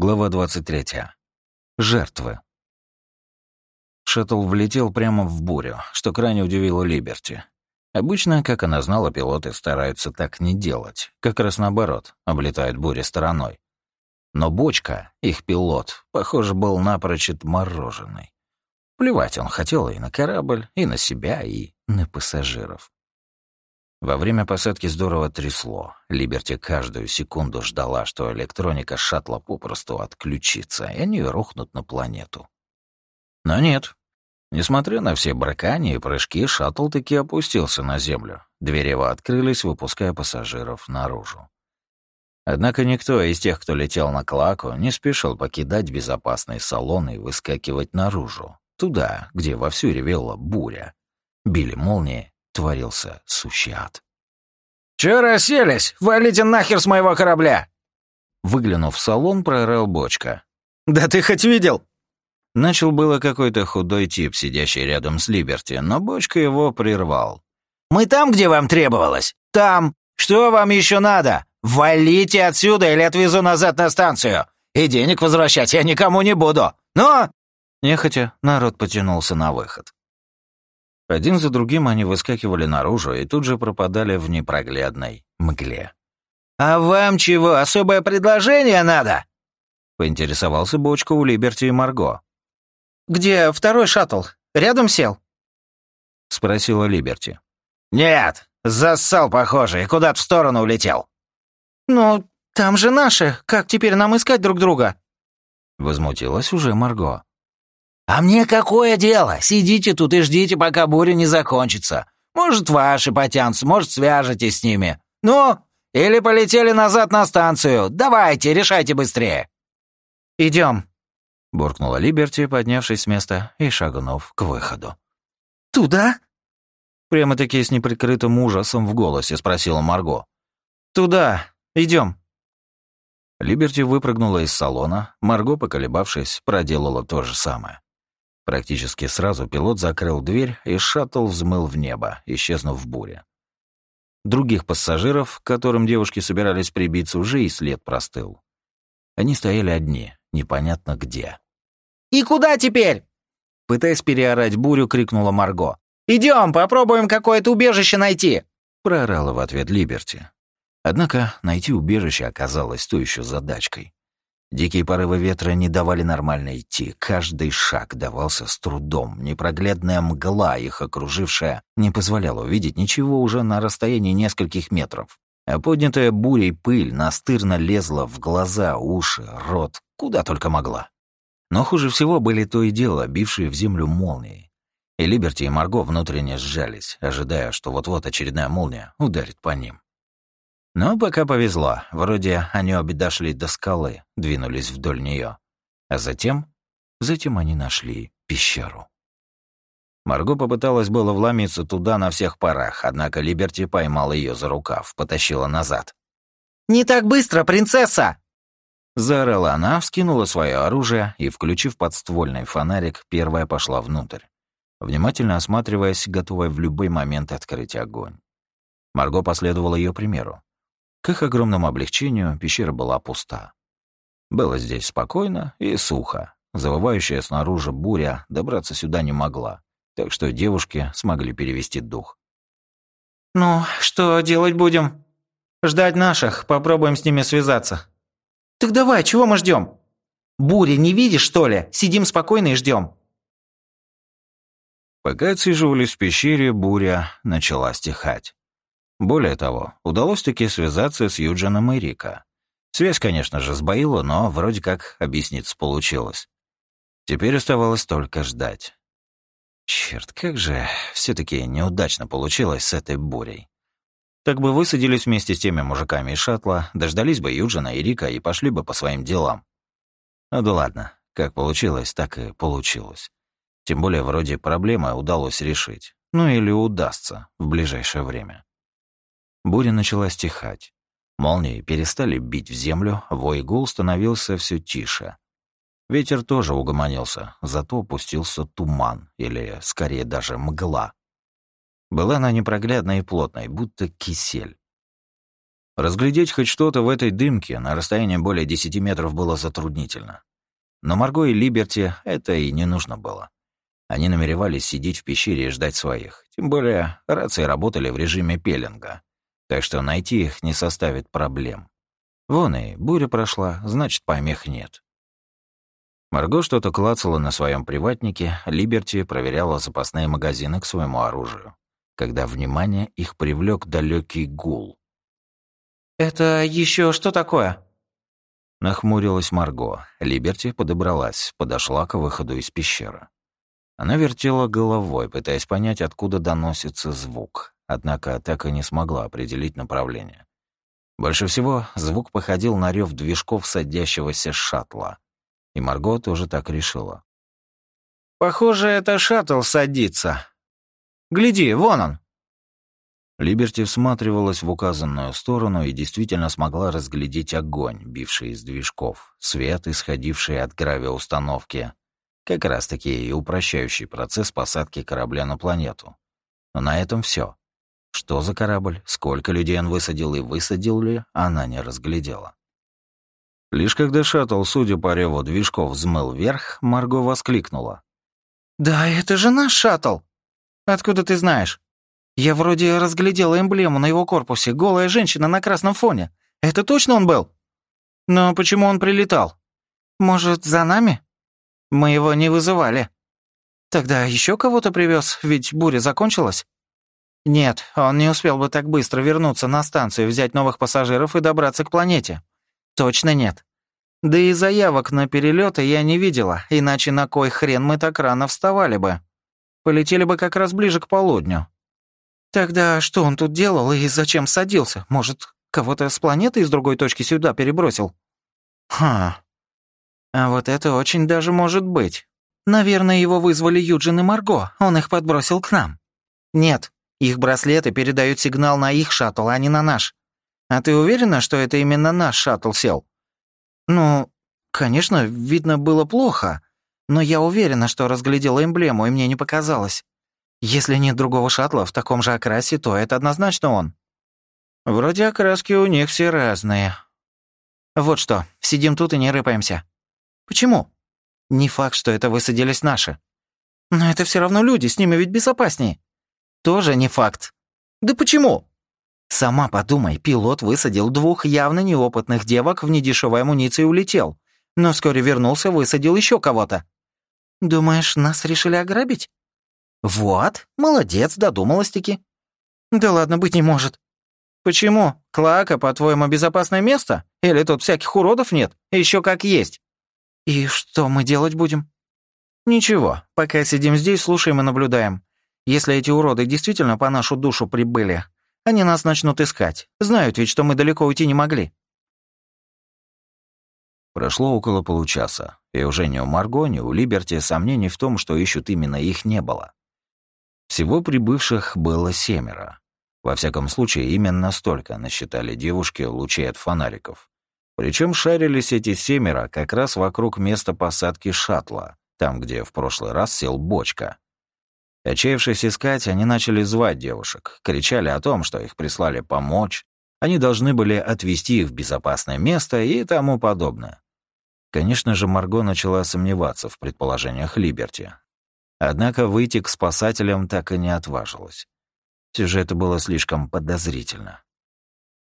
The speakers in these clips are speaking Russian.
Глава 23. Жертвы. Шаттл влетел прямо в бурю, что крайне удивило Либерти. Обычно, как она знала, пилоты стараются так не делать. Как раз наоборот, облетают бури стороной. Но бочка, их пилот, похоже, был напрочь отмороженный. Плевать он хотел и на корабль, и на себя, и на пассажиров. Во время посадки здорово трясло. Либерти каждую секунду ждала, что электроника шаттла попросту отключится, и они рухнут на планету. Но нет. Несмотря на все бракания и прыжки, шаттл таки опустился на Землю. Двери его открылись, выпуская пассажиров наружу. Однако никто из тех, кто летел на Клаку, не спешил покидать безопасный салон и выскакивать наружу, туда, где вовсю ревела буря. Били молнии, творился сущий ад. «Чё расселись? Валите нахер с моего корабля!» Выглянув в салон, проорал бочка. «Да ты хоть видел?» Начал было какой-то худой тип, сидящий рядом с Либерти, но бочка его прервал. «Мы там, где вам требовалось? Там! Что вам еще надо? Валите отсюда или отвезу назад на станцию! И денег возвращать я никому не буду! Ну!» Нехотя, народ потянулся на выход. Один за другим они выскакивали наружу и тут же пропадали в непроглядной мгле. «А вам чего, особое предложение надо?» Поинтересовался Бочка у Либерти и Марго. «Где второй шаттл? Рядом сел?» Спросила Либерти. «Нет, зассал, похоже, и куда-то в сторону улетел». «Ну, там же наши. Как теперь нам искать друг друга?» Возмутилась уже Марго. «А мне какое дело? Сидите тут и ждите, пока буря не закончится. Может, ваши потянутся, может, свяжетесь с ними. Ну, или полетели назад на станцию. Давайте, решайте быстрее». «Идем», — буркнула Либерти, поднявшись с места и шагнув к выходу. «Туда?» Прямо-таки с неприкрытым ужасом в голосе спросила Марго. «Туда. Идем». Либерти выпрыгнула из салона, Марго, поколебавшись, проделала то же самое. Практически сразу пилот закрыл дверь, и шаттл взмыл в небо, исчезнув в буре. Других пассажиров, к которым девушки собирались прибиться, уже и след простыл. Они стояли одни, непонятно где. «И куда теперь?» Пытаясь переорать бурю, крикнула Марго. «Идем, попробуем какое-то убежище найти!» Проорала в ответ Либерти. Однако найти убежище оказалось той еще задачкой. Дикие порывы ветра не давали нормально идти, каждый шаг давался с трудом, непроглядная мгла, их окружившая, не позволяла увидеть ничего уже на расстоянии нескольких метров. А поднятая бурей пыль настырно лезла в глаза, уши, рот, куда только могла. Но хуже всего были то и дело, бившие в землю молнии. И Либерти и Марго внутренне сжались, ожидая, что вот-вот очередная молния ударит по ним. Но пока повезло. Вроде они обе дошли до скалы, двинулись вдоль нее. А затем... Затем они нашли пещеру. Марго попыталась было вломиться туда на всех парах, однако Либерти поймала ее за рукав, потащила назад. «Не так быстро, принцесса!» Заорала она, вскинула свое оружие и, включив подствольный фонарик, первая пошла внутрь, внимательно осматриваясь, готовая в любой момент открыть огонь. Марго последовала ее примеру. К их огромному облегчению пещера была пуста. Было здесь спокойно и сухо. Завывающая снаружи буря добраться сюда не могла, так что девушки смогли перевести дух. «Ну, что делать будем?» «Ждать наших, попробуем с ними связаться». «Так давай, чего мы ждем? Бури не видишь, что ли? Сидим спокойно и ждем». Пока отсиживались в пещере, буря начала стихать. Более того, удалось таки связаться с Юджином и Рика. Связь, конечно же, сбоила, но вроде как объясниться получилось. Теперь оставалось только ждать. Черт, как же все таки неудачно получилось с этой бурей. Так бы высадились вместе с теми мужиками из шаттла, дождались бы Юджина и Рика и пошли бы по своим делам. Ну да ладно, как получилось, так и получилось. Тем более, вроде проблемы удалось решить. Ну или удастся в ближайшее время. Буря начала стихать. Молнии перестали бить в землю, вой гул становился все тише. Ветер тоже угомонился, зато опустился туман, или, скорее, даже мгла. Была она непроглядной и плотной, будто кисель. Разглядеть хоть что-то в этой дымке на расстоянии более 10 метров было затруднительно. Но Марго и Либерти это и не нужно было. Они намеревались сидеть в пещере и ждать своих. Тем более рации работали в режиме пеленга. Так что найти их не составит проблем. Вон и буря прошла, значит, помех нет. Марго что-то клацала на своем приватнике, Либерти проверяла запасные магазины к своему оружию, когда внимание их привлек далекий гул. «Это еще что такое?» Нахмурилась Марго. Либерти подобралась, подошла к выходу из пещеры. Она вертела головой, пытаясь понять, откуда доносится звук, однако так и не смогла определить направление. Больше всего звук походил на рев движков садящегося шаттла. И Марго тоже так решила. «Похоже, это шаттл садится. Гляди, вон он!» Либерти всматривалась в указанную сторону и действительно смогла разглядеть огонь, бивший из движков, свет, исходивший от гравиустановки. Как раз-таки и упрощающий процесс посадки корабля на планету. Но на этом все. Что за корабль, сколько людей он высадил и высадил ли, она не разглядела. Лишь когда шаттл, судя по реву движков, взмыл вверх, Марго воскликнула. «Да это же наш шаттл! Откуда ты знаешь?» Я вроде разглядела эмблему на его корпусе, голая женщина на красном фоне. Это точно он был? Но почему он прилетал? Может, за нами? Мы его не вызывали. Тогда еще кого-то привез, ведь буря закончилась? Нет, он не успел бы так быстро вернуться на станцию, взять новых пассажиров и добраться к планете. Точно нет. Да и заявок на перелеты я не видела, иначе на кой хрен мы так рано вставали бы? Полетели бы как раз ближе к полудню. Тогда что он тут делал и зачем садился? Может, кого-то с планеты из другой точки сюда перебросил? Ха. А вот это очень даже может быть. Наверное, его вызвали Юджин и Марго, он их подбросил к нам. Нет, их браслеты передают сигнал на их шаттл, а не на наш. А ты уверена, что это именно наш шаттл сел? Ну, конечно, видно было плохо, но я уверена, что разглядела эмблему, и мне не показалось. Если нет другого шаттла в таком же окрасе, то это однозначно он. Вроде окраски у них все разные. Вот что, сидим тут и не рыпаемся. Почему? Не факт, что это высадились наши. Но это все равно люди, с ними ведь безопаснее. Тоже не факт. Да почему? Сама подумай, пилот высадил двух явно неопытных девок в недешевой амуниции и улетел. Но вскоре вернулся, высадил еще кого-то. Думаешь, нас решили ограбить? «Вот, молодец, додумалась-таки». «Да ладно, быть не может». «Почему? Клака, по-твоему, безопасное место? Или тут всяких уродов нет? Еще как есть». «И что мы делать будем?» «Ничего, пока сидим здесь, слушаем и наблюдаем. Если эти уроды действительно по нашу душу прибыли, они нас начнут искать. Знают ведь, что мы далеко уйти не могли». Прошло около получаса, и уже ни у Марго, ни у Либерти сомнений в том, что ищут именно их, не было. Всего прибывших было семеро. Во всяком случае, именно столько насчитали девушки лучей от фонариков. Причем шарились эти семеро как раз вокруг места посадки шаттла, там, где в прошлый раз сел бочка. Отчаявшись искать, они начали звать девушек, кричали о том, что их прислали помочь, они должны были отвезти их в безопасное место и тому подобное. Конечно же, Марго начала сомневаться в предположениях Либерти, Однако выйти к спасателям так и не отважилась. Все же это было слишком подозрительно.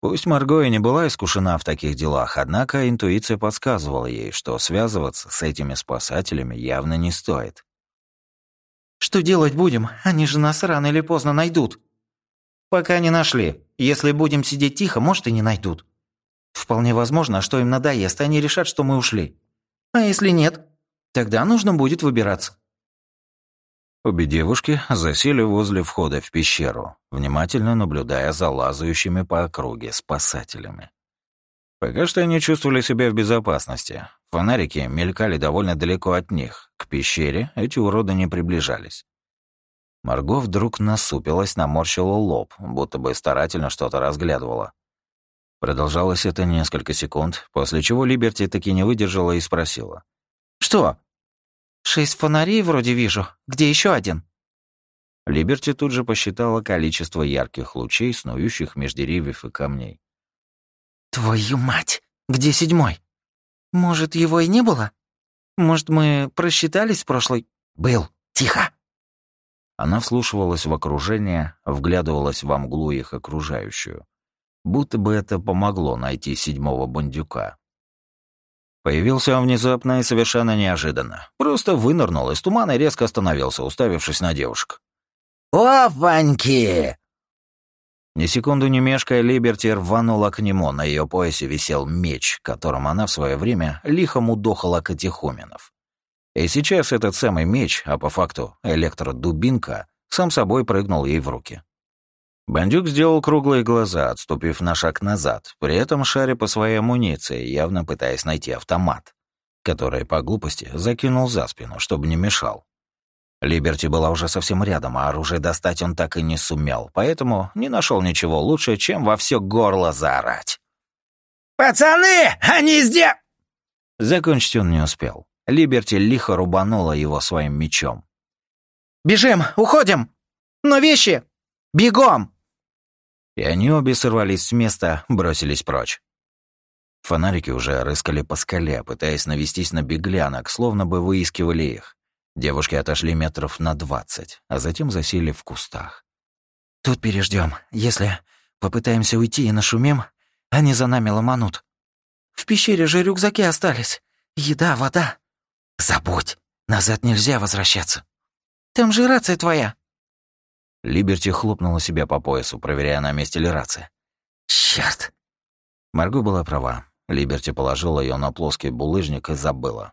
Пусть Марго и не была искушена в таких делах, однако интуиция подсказывала ей, что связываться с этими спасателями явно не стоит. «Что делать будем? Они же нас рано или поздно найдут». «Пока не нашли. Если будем сидеть тихо, может, и не найдут. Вполне возможно, что им надоест, они решат, что мы ушли. А если нет, тогда нужно будет выбираться». Обе девушки засели возле входа в пещеру, внимательно наблюдая за лазающими по округе спасателями. Пока что они чувствовали себя в безопасности. Фонарики мелькали довольно далеко от них. К пещере эти уроды не приближались. Марго вдруг насупилась, наморщила лоб, будто бы старательно что-то разглядывала. Продолжалось это несколько секунд, после чего Либерти таки не выдержала и спросила. «Что?» «Шесть фонарей вроде вижу. Где еще один?» Либерти тут же посчитала количество ярких лучей, снующих меж деревьев и камней. Твою мать! Где седьмой? Может, его и не было? Может, мы просчитались в прошлой... Был. Тихо. Она вслушивалась в окружение, вглядывалась во мглу их окружающую. Будто бы это помогло найти седьмого бандюка. Появился он внезапно и совершенно неожиданно. Просто вынырнул из тумана и резко остановился, уставившись на девушек. «Опаньки!» Ни секунду не мешкая, Либерти рванула к нему. На ее поясе висел меч, которым она в свое время лихо мудохала катехуменов. И сейчас этот самый меч, а по факту электродубинка, сам собой прыгнул ей в руки. Бандюк сделал круглые глаза, отступив на шаг назад, при этом шаря по своей амуниции, явно пытаясь найти автомат, который по глупости закинул за спину, чтобы не мешал. Либерти была уже совсем рядом, а оружие достать он так и не сумел, поэтому не нашел ничего лучше, чем во все горло заорать. «Пацаны, они здесь!» Закончить он не успел. Либерти лихо рубанула его своим мечом. «Бежим! Уходим! Но вещи! Бегом!» И они обе сорвались с места, бросились прочь. Фонарики уже рыскали по скале, пытаясь навестись на беглянок, словно бы выискивали их. Девушки отошли метров на двадцать, а затем засели в кустах. «Тут переждем. Если попытаемся уйти и нашумим, они за нами ломанут. В пещере же рюкзаки остались. Еда, вода. Забудь, назад нельзя возвращаться. Там же рация твоя». Либерти хлопнула себя по поясу, проверяя, на месте ли рация. «Чёрт!» Марго была права. Либерти положила ее на плоский булыжник и забыла.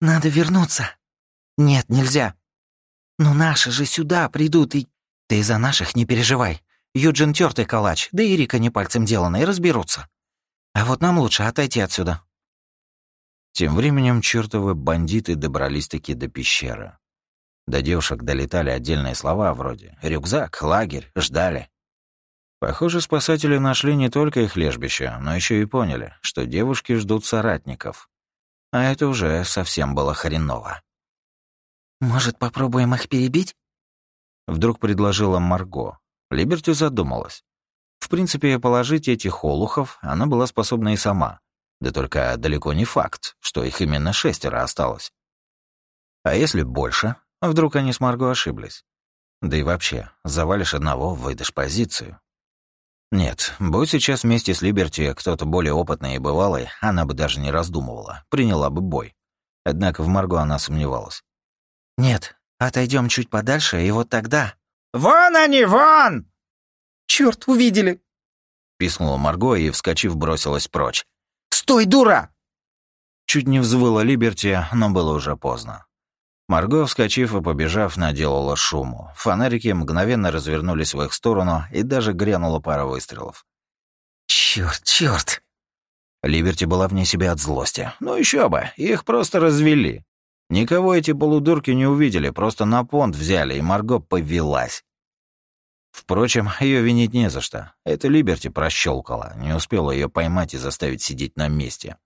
«Надо вернуться». «Нет, нельзя». «Но наши же сюда придут и...» «Ты за наших не переживай. Юджин тёртый калач, да и Рика не пальцем делана, и разберутся. А вот нам лучше отойти отсюда». Тем временем чертовы бандиты добрались-таки до пещеры. До девушек долетали отдельные слова вроде «рюкзак», «лагерь», «ждали». Похоже, спасатели нашли не только их лежбище, но еще и поняли, что девушки ждут соратников. А это уже совсем было хреново. «Может, попробуем их перебить?» Вдруг предложила Марго. Либерти задумалась. В принципе, положить этих олухов она была способна и сама. Да только далеко не факт, что их именно шестеро осталось. А если больше? Вдруг они с Марго ошиблись? Да и вообще, завалишь одного, выйдешь позицию. Нет, будь сейчас вместе с Либерти кто-то более опытный и бывалый, она бы даже не раздумывала, приняла бы бой. Однако в Марго она сомневалась. «Нет, отойдем чуть подальше, и вот тогда...» «Вон они, вон!» «Чёрт, увидели!» Писнула Марго и, вскочив, бросилась прочь. «Стой, дура!» Чуть не взвыла Либерти, но было уже поздно. Марго, вскочив и побежав, наделала шуму. Фонарики мгновенно развернулись в их сторону, и даже грянула пара выстрелов. «Чёрт, чёрт!» Либерти была вне себя от злости. Ну еще бы, их просто развели. Никого эти полудурки не увидели, просто на понт взяли, и Марго повелась. Впрочем, ее винить не за что. Это Либерти прощелкала, не успела ее поймать и заставить сидеть на месте.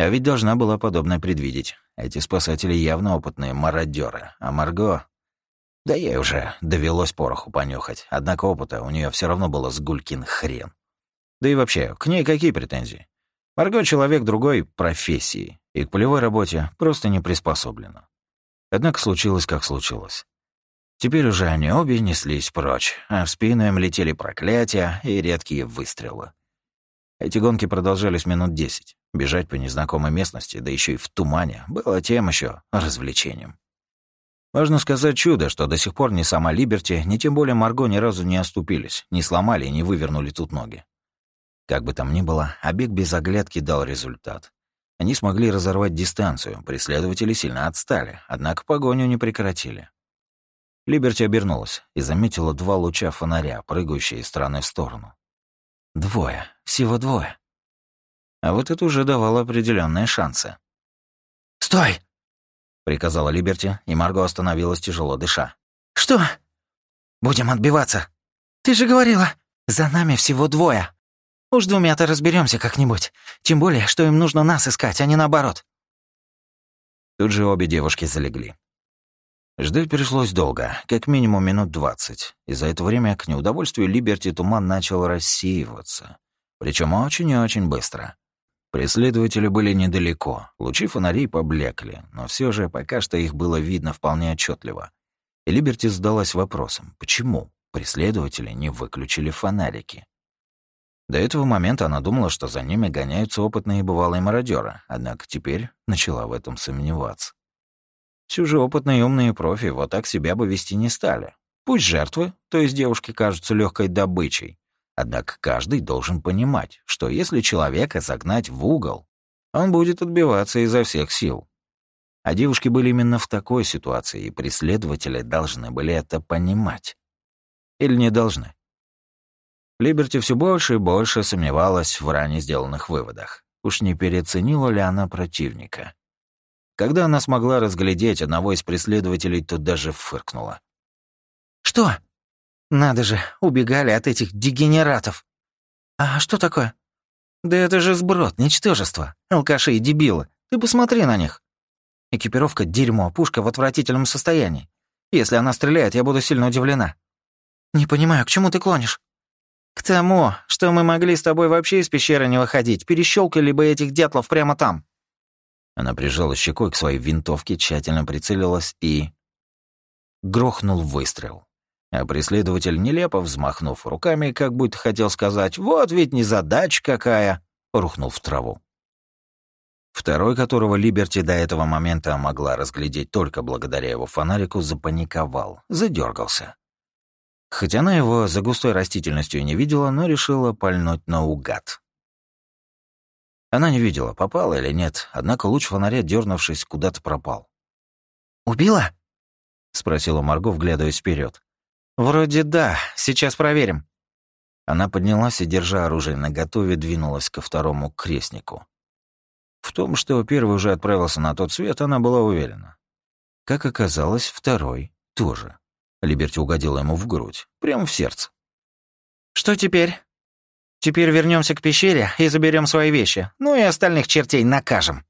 А ведь должна была подобное предвидеть. Эти спасатели явно опытные мародеры, а Марго... Да ей уже довелось пороху понюхать, однако опыта у нее все равно было с гулькин хрен. Да и вообще, к ней какие претензии? Марго — человек другой профессии, и к полевой работе просто не приспособлена. Однако случилось, как случилось. Теперь уже они обе неслись прочь, а в спину им летели проклятия и редкие выстрелы. Эти гонки продолжались минут десять. Бежать по незнакомой местности, да еще и в тумане, было тем еще развлечением. Можно сказать чудо, что до сих пор ни сама Либерти, ни тем более Марго ни разу не оступились, не сломали и не вывернули тут ноги. Как бы там ни было, обег без оглядки дал результат. Они смогли разорвать дистанцию, преследователи сильно отстали, однако погоню не прекратили. Либерти обернулась и заметила два луча фонаря, прыгающие из стороны в сторону. Двое, всего двое. А вот это уже давало определенные шансы. «Стой!» — приказала Либерти, и Марго остановилась, тяжело дыша. «Что?» «Будем отбиваться. Ты же говорила, за нами всего двое. Уж двумя-то разберемся как-нибудь. Тем более, что им нужно нас искать, а не наоборот». Тут же обе девушки залегли. Ждать пришлось долго, как минимум минут двадцать, и за это время к неудовольствию Либерти туман начал рассеиваться. Причем очень и очень быстро. Преследователи были недалеко, лучи фонарей поблекли, но все же пока что их было видно вполне отчетливо. И Либерти задалась вопросом, почему преследователи не выключили фонарики? До этого момента она думала, что за ними гоняются опытные бывалые мародеры, однако теперь начала в этом сомневаться. Все же опытные умные профи вот так себя бы вести не стали. Пусть жертвы, то есть девушки, кажутся легкой добычей, Однако каждый должен понимать, что если человека загнать в угол, он будет отбиваться изо всех сил. А девушки были именно в такой ситуации, и преследователи должны были это понимать. Или не должны. Либерти все больше и больше сомневалась в ранее сделанных выводах. Уж не переоценила ли она противника? Когда она смогла разглядеть одного из преследователей, то даже фыркнула. «Что?» Надо же, убегали от этих дегенератов. А что такое? Да это же сброд, ничтожество. Алкаши и дебилы. Ты посмотри на них. Экипировка дерьмо, пушка в отвратительном состоянии. Если она стреляет, я буду сильно удивлена. Не понимаю, к чему ты клонишь? К тому, что мы могли с тобой вообще из пещеры не выходить, перещелкали бы этих дятлов прямо там. Она прижала щекой к своей винтовке, тщательно прицелилась и... Грохнул выстрел. А преследователь, нелепо взмахнув руками, как будто хотел сказать «Вот ведь не задача какая!» рухнул в траву. Второй, которого Либерти до этого момента могла разглядеть только благодаря его фонарику, запаниковал, задергался. Хоть она его за густой растительностью и не видела, но решила пальнуть наугад. Она не видела, попала или нет, однако луч фонаря, дернувшись, куда-то пропал. «Убила?» — спросила Марго, вглядываясь вперед. «Вроде да. Сейчас проверим». Она поднялась и, держа оружие наготове, двинулась ко второму крестнику. В том, что первый уже отправился на тот свет, она была уверена. Как оказалось, второй тоже. Либерти угодила ему в грудь, прямо в сердце. «Что теперь?» «Теперь вернемся к пещере и заберем свои вещи, ну и остальных чертей накажем».